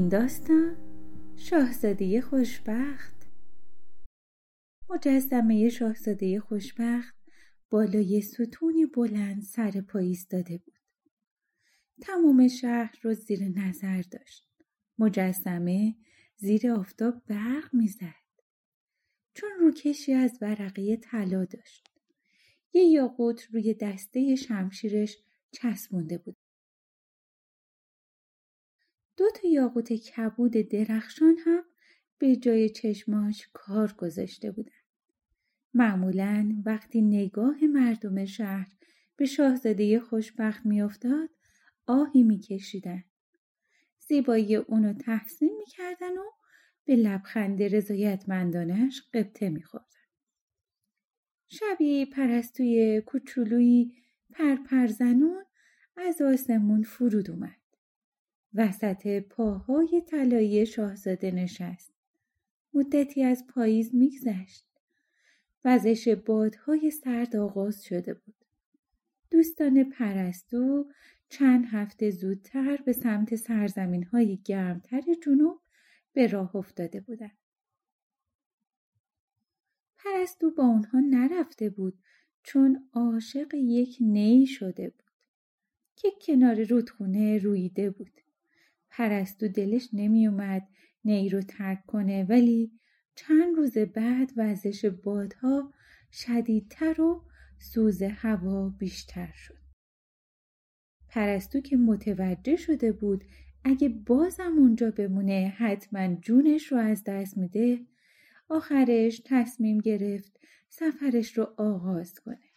این داستان شاهزاده خوشبخت. مجسمه شاهزاده خوشبخت بالای ستونی بلند سر پا ایستاده بود. تمام شهر رو زیر نظر داشت. مجسمه زیر آفتاب برق می‌زد. چون روکشی از ورقه طلا داشت. یه یاقوت روی دسته شمشیرش چسبونده بود. دو تا یاقوت کبود درخشان هم به جای چشماش کار گذاشته بودن. معمولا وقتی نگاه مردم شهر به شاهزاده خوشبخت میافتاد آهی میکشیدن. زیبایی اونو تحسین می‌کردن و به لبخند رضایتمندانش قبطه میخوردن. شبی پرستوی کوچولویی پرپرزنون از آسمون فرود اومد. وسط پاهای طلایی شاهزاده نشست. مدتی از پاییز میگذشت. وزش بادهای سرد آغاز شده بود. دوستان پرستو چند هفته زودتر به سمت سرزمین های گرمتر جنوب به راه افتاده بودند. پرستو با اونها نرفته بود چون عاشق یک نی شده بود که کنار رودخونه رویده بود. پرستو دلش نمیومد نی رو ترک کنه ولی چند روز بعد وزش بادها شدیدتر و سوز هوا بیشتر شد. پرستو که متوجه شده بود اگه بازم اونجا بمونه حتما جونش رو از دست میده آخرش تصمیم گرفت سفرش رو آغاز کنه.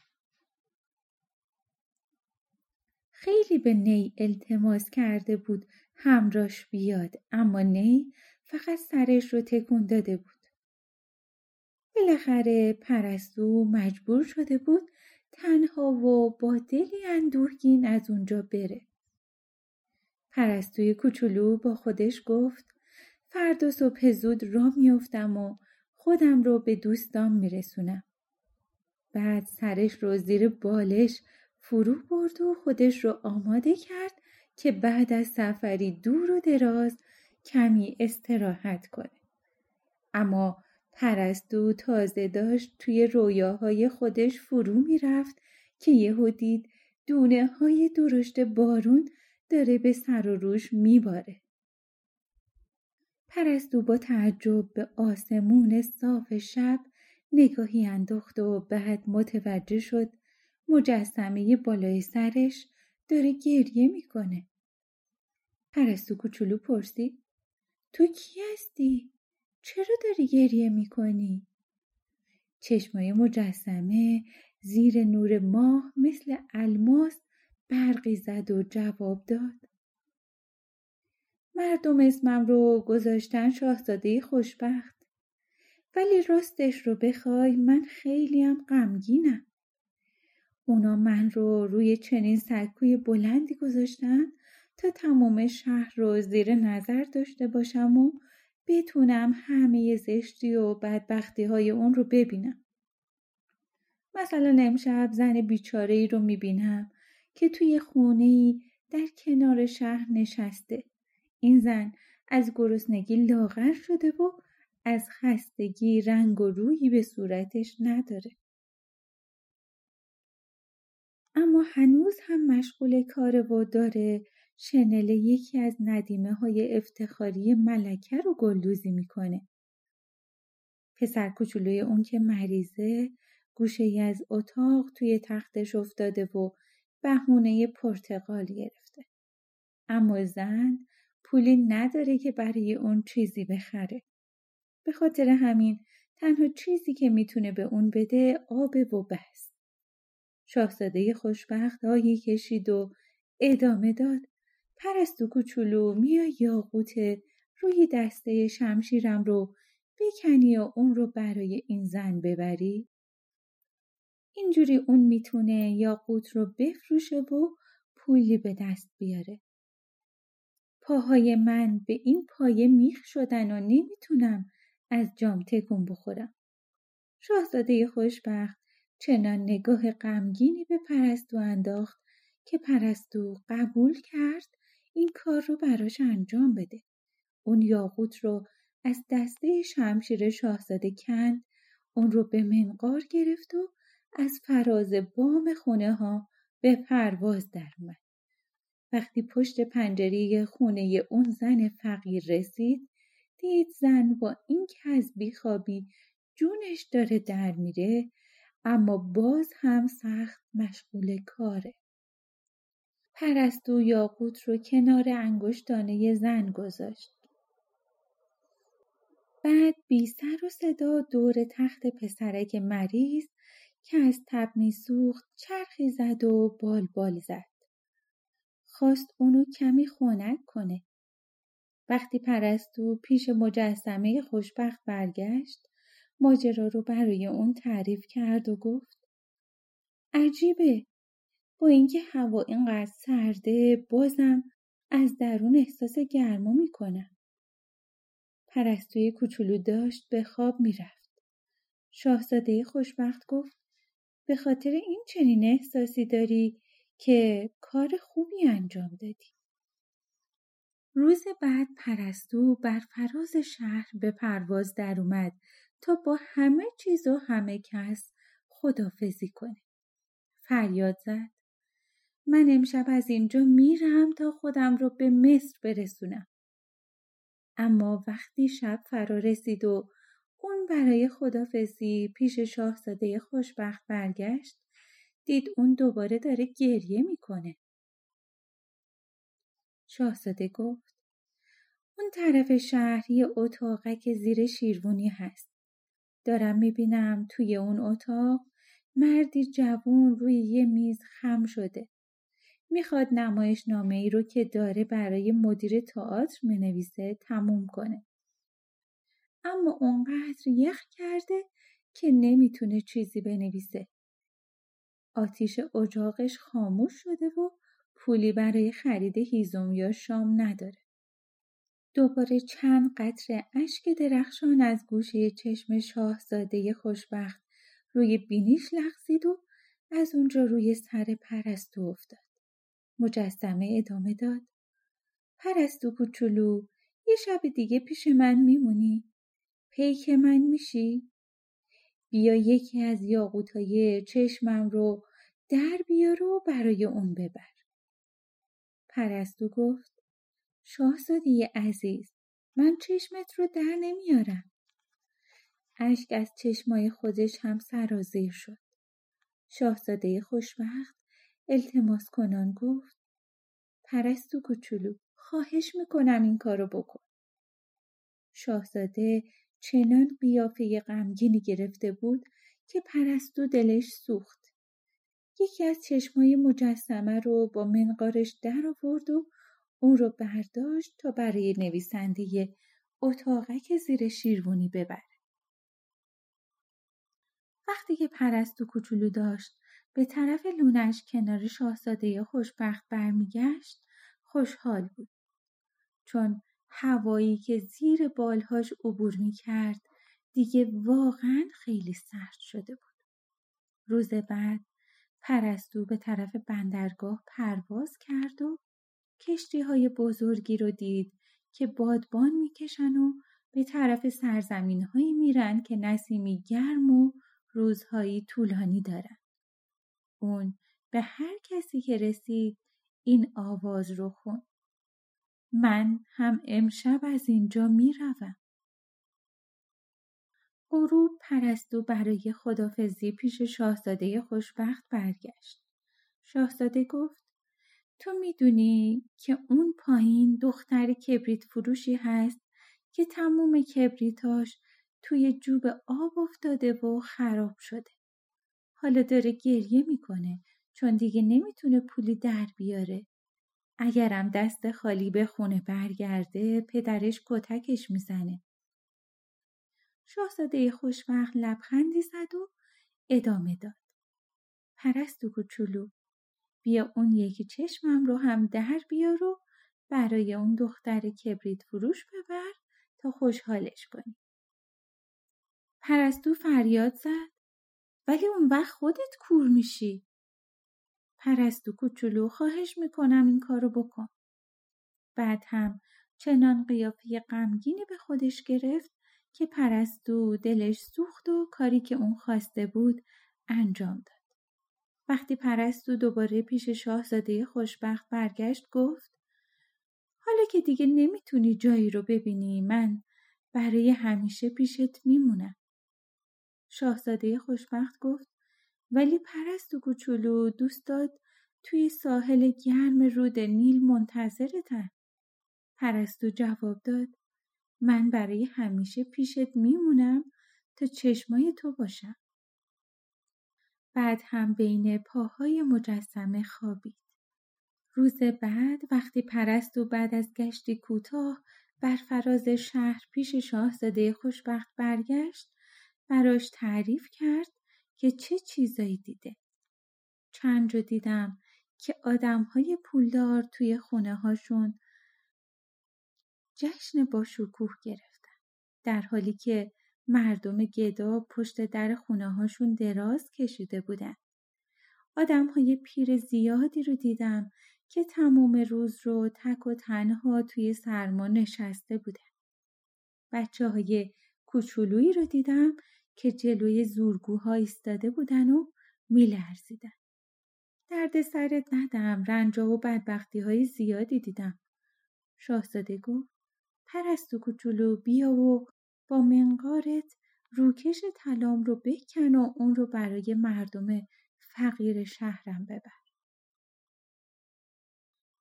خیلی به نی التماس کرده بود همراش بیاد اما نی فقط سرش رو تکون داده بود. بالاخره پرستو مجبور شده بود تنها و با دلی اندوهگین از اونجا بره. پرستوی کوچولو با خودش گفت فردا صبح زود را میافتم و خودم رو به دوستام میرسونم. بعد سرش رو زیر بالش فرو برد و خودش رو آماده کرد که بعد از سفری دور و دراز کمی استراحت کنه. اما پرستو تازه داشت توی رویاهای خودش فرو می‌رفت که یهو دید دونه های درشت بارون داره به سر و روش میباره. پرستو با تعجب به آسمون صاف شب نگاهی انداخت و بعد متوجه شد مجسمه بالای سرش داره گریه می‌کنه. پرستو کوچولو پرسید تو کی هستی؟ چرا داری گریه می‌کنی؟ چشمای مجسمه زیر نور ماه مثل الماس برقی زد و جواب داد. مردم اسمم رو گذاشتن شاهزاده خوشبخت. ولی راستش رو بخوای من خیلی هم غمگینم. اونا من رو روی چنین سکوی بلندی گذاشتن تا تمام شهر رو زیر نظر داشته باشم و بتونم همه زشتی و بدبختی های اون رو ببینم. مثلا امشب زن بیچاره ای رو می‌بینم که توی خونه ای در کنار شهر نشسته. این زن از گرسنگی لاغر شده و از خستگی رنگ و رویی به صورتش نداره. اما هنوز هم مشغول کار و داره شنل یکی از ندیمه های افتخاری ملکه رو گلدوزی می‌کنه. پسر کوچولوی اون که مریضه گوشه ای از اتاق توی تختش افتاده و بهونه پرتقال گرفته. اما زن پولی نداره که برای اون چیزی بخره. به خاطر همین تنها چیزی که می‌تونه به اون بده آب و بس. شاهزاده خوشبخت هایی کشید و ادامه داد. پرستو کوچولو میا یاقوت روی دسته شمشیرم رو بکنی و اون رو برای این زن ببری؟ اینجوری اون می‌تونه یاقوت رو بفروشه و پولی به دست بیاره. پاهای من به این پایه میخ شدن و نمی‌تونم از جام تکون بخورم. شاهزاده خوشبخت چنان نگاه غمگینی به پرستو انداخت که پرستو قبول کرد این کار رو براش انجام بده. اون یاقوت رو از دسته شمشیر شاهزاده کند اون رو به منقار گرفت و از فراز بام خونه ها به پرواز در اومد. وقتی پشت پنجره خونه اون زن فقیر رسید دید زن با این که از بیخوابی جونش داره در میره اما باز هم سخت مشغول کاره. پرستو یاقوت رو کنار انگشتانه زن گذاشت. بعد بی سر و صدا دور تخت پسرک مریض که از تب میسوخت چرخی زد و بال بال زد. خواست اونو کمی خونک کنه. وقتی پرستو پیش مجسمه خوشبخت برگشت ماجرا رو برای اون تعریف کرد و گفت عجیبه با اینکه هوا اینقدر سرده بازم از درون احساس گرما می‌کنم. پرستوی کوچولو داشت به خواب می‌رفت. شاهزاده خوشبخت گفت به خاطر این چنین احساسی داری که کار خوبی انجام دادی. روز بعد پرستو بر فراز شهر به پرواز در اومد تا با همه چیز و همه کس خدافزی کنه. فریاد زد. من امشب از اینجا میرم تا خودم رو به مصر برسونم. اما وقتی شب فرا رسید و اون برای خدافزی پیش شاهزاده خوشبخت برگشت دید اون دوباره داره گریه می‌کنه. شاهزاده گفت اون طرف شهر یه اتاقک زیر شیروانی هست. دارم می‌بینم توی اون اتاق مردی جوون روی یه میز خم شده. می‌خواد نمایش نامه ای رو که داره برای مدیر تئاتر می‌نویسه تموم کنه. اما اونقدر یخ کرده که نمی‌تونه چیزی بنویسه. آتیش اجاقش خاموش شده و پولی برای خرید هیزم یا شام نداره. دوباره چند قطره اشک درخشان از گوشه چشم شاهزاده خوشبخت روی بینیش لغزید و از اونجا روی سر پرستو افتاد. مجسمه ادامه داد. پرستو کوچولو یه شب دیگه پیش من میمونی؟ پیک من میشی؟ بیا یکی از یاقوتای چشمم رو در بیار و برای اون ببر. پرستو گفت شاهزاده عزیز من چشمت رو در نمیارم. اشک از چشمای خودش هم سرازیر شد. شاهزاده خوشبخت التماس کنان گفت پرستو کوچولو خواهش می‌کنم این کارو بکن. شاهزاده چنان قیافه غمگینی گرفته بود که پرستو دلش سوخت. یکی از چشمای مجسمه رو با منقارش در آورد و اون رو برداشت تا برای نویسنده اتاقک زیر شیروانی ببره. وقتی که پرستو کوچولو داشت به طرف لونش کنار شاهزاده خوشبخت برمیگشت خوشحال بود. چون هوایی که زیر بالهاش عبور می‌کرد دیگه واقعا خیلی سرد شده بود. روز بعد پرستو به طرف بندرگاه پرواز کرد و کشتی های بزرگی رو دید که بادبان می‌کشن و به طرف سرزمین هایی میرن که نسیمی گرم و روزهایی طولانی دارن. اون به هر کسی که رسید این آواز رو خون. من هم امشب از اینجا می‌روم. غروب پرستو برای خدافزی پیش شاهزاده خوشبخت برگشت. شاهزاده گفت تو می‌دونی که اون پایین دختر کبریت فروشی هست که تموم کبریتاش توی جوب آب افتاده و خراب شده. حالا داره گریه می‌کنه چون دیگه نمی‌تونه پولی در بیاره. اگرم دست خالی به خونه برگرده پدرش کتکش می‌زنه. شاهزاده خوشبخت لبخندی زد و ادامه داد. پرستو کوچولو بیا اون یکی چشمم رو هم در بیار و برای اون دختر کبریت فروش ببر تا خوشحالش کنی. پرستو فریاد زد ولی اون وقت خودت کور میشی. پرستو کوچولو خواهش می‌کنم این کارو بکن. بعد هم چنان قیافه غمگینی به خودش گرفت که پرستو دلش سوخت و کاری که اون خواسته بود انجام داد. وقتی پرستو دوباره پیش شاهزاده خوشبخت برگشت گفت حالا که دیگه نمی‌تونی جایی رو ببینی من برای همیشه پیشت میمونم. شاهزاده خوشبخت گفت ولی پرستو کوچولو دوست داد توی ساحل گرم رود نیل منتظرتن. پرستو جواب داد من برای همیشه پیشت میمونم تا چشمای تو باشم. بعد هم بین پاهای مجسمه خوابید. روز بعد وقتی پرستو بعد از گشتی کوتاه بر فراز شهر پیش شاهزاده خوشبخت برگشت براش تعریف کرد که چه چیزایی دیده. چند جا دیدم که آدم های پولدار توی خونه هاشون جشن با شکوه گرفتن. در حالی که مردم گدا پشت در خونه هاشون دراز کشیده بودن. آدم های پیر زیادی رو دیدم که تمام روز رو تک و تنها توی سرما نشسته بودن. بچه های کوچولویی رو دیدم که جلوی زورگوها ایستاده بودن و میلرزیدن. درد سرت ندم رنجا و بدبختی های زیادی دیدم. شاهزاده گفت پرستو کوچولو بیا و با منقارت روکش طلام رو بکن و اون رو برای مردم فقیر شهرم ببر.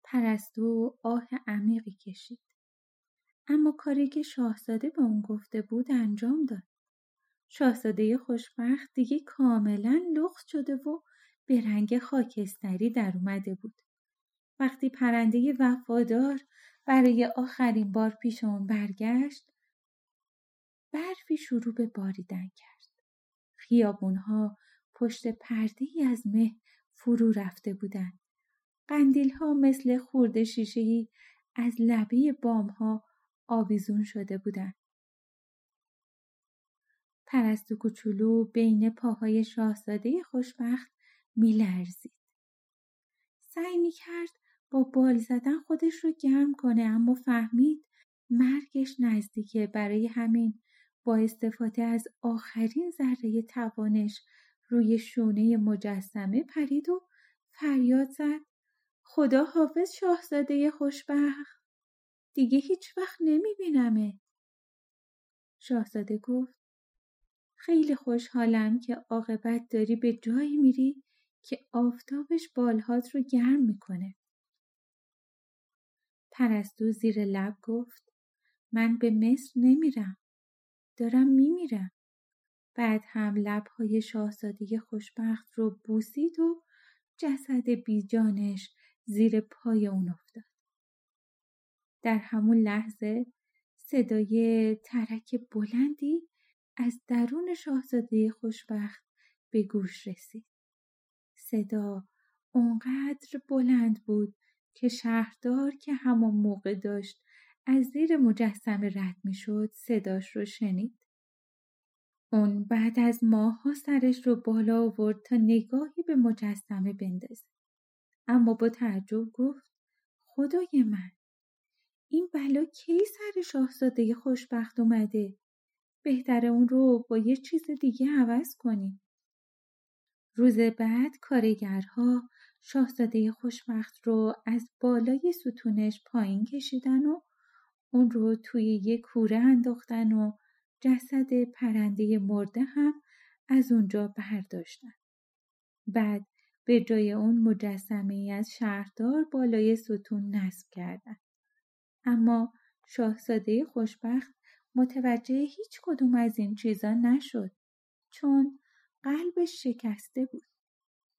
پرستو آه عمیقی کشید. اما کاری که شاهزاده به اون گفته بود انجام داد. شاهزاده خوشبخت دیگه کاملا لخت شده و به رنگ خاکستری در اومده بود. وقتی پرنده وفادار برای آخرین بار پیش اون برگشت برفی شروع به باریدن کرد. خیابونها پشت پرده از مه فرو رفته بودند. قندیل ها مثل خورده شیشهی از لبه بام ها آویزون شده بودند. پرستو کوچولو بین پاهای شاهزاده خوشبخت میلرزید. سعی می‌کرد با بال زدن خودش رو گرم کنه اما فهمید مرگش نزدیکه برای همین با استفاده از آخرین ذره توانش روی شونه مجسمه پرید و فریاد زد خدا حافظ شاهزاده خوشبخت دیگه هیچ وقت نمیبینمه شاهزاده گفت خیلی خوشحالم که عاقبت داری به جایی میری که آفتابش بالهات رو گرم می‌کنه. پرستو زیر لب گفت من به مصر نمیرم. دارم میمیرم. بعد هم لبهای شاهزاده خوشبخت رو بوسید و جسد بیجانش زیر پای اون افتاد. در همون لحظه صدای ترک بلندی از درون شاهزاده خوشبخت به گوش رسید. صدا اونقدر بلند بود که شهردار که همان موقع داشت از زیر مجسمه رد می شد صداش رو شنید. اون بعد از ماهها سرش رو بالا آورد تا نگاهی به مجسمه بندازه. اما با تعجب گفت خدای من این بلا کی سر شاهزاده خوشبخت اومده بهتره اون رو با یه چیز دیگه عوض کنیم. روز بعد کارگرها شاهزاده خوشبخت رو از بالای ستونش پایین کشیدن و اون رو توی یه کوره انداختن و جسد پرنده مرده هم از اونجا برداشتن. بعد به جای اون مجسمه ای از شهردار بالای ستون نصب کردن. اما شاهزاده خوشبخت متوجه هیچ کدوم از این چیزا نشد چون قلبش شکسته بود.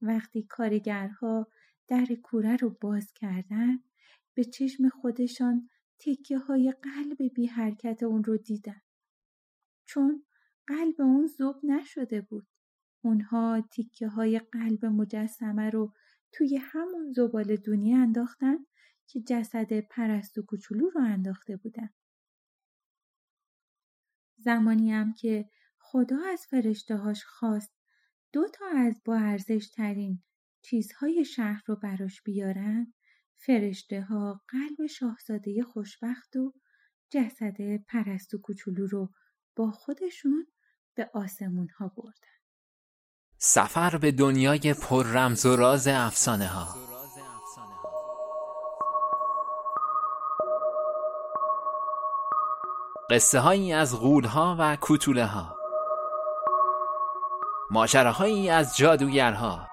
وقتی کارگرها در کوره رو باز کردن به چشم خودشان تکه های قلب بی حرکت اون رو دیدن. چون قلب اون زوب نشده بود. اونها تیکه های قلب مجسمه رو توی همون زبال دونی انداختن که جسد پرست و کوچولو رو انداخته بودن. زمانی هم که خدا از فرشتهاش خواست دو تا از با ارزش ترین چیزهای شهر رو براش بیارن فرشته ها قلب شاهزاده خوشبخت و جسد پرست و کوچولو رو با خودشون به آسمون ها بردن. سفر به دنیای پر رمز و راز افسانه ها قصه هایی از غول ها و کوتوله ها ماجراهایی از جادوگرها.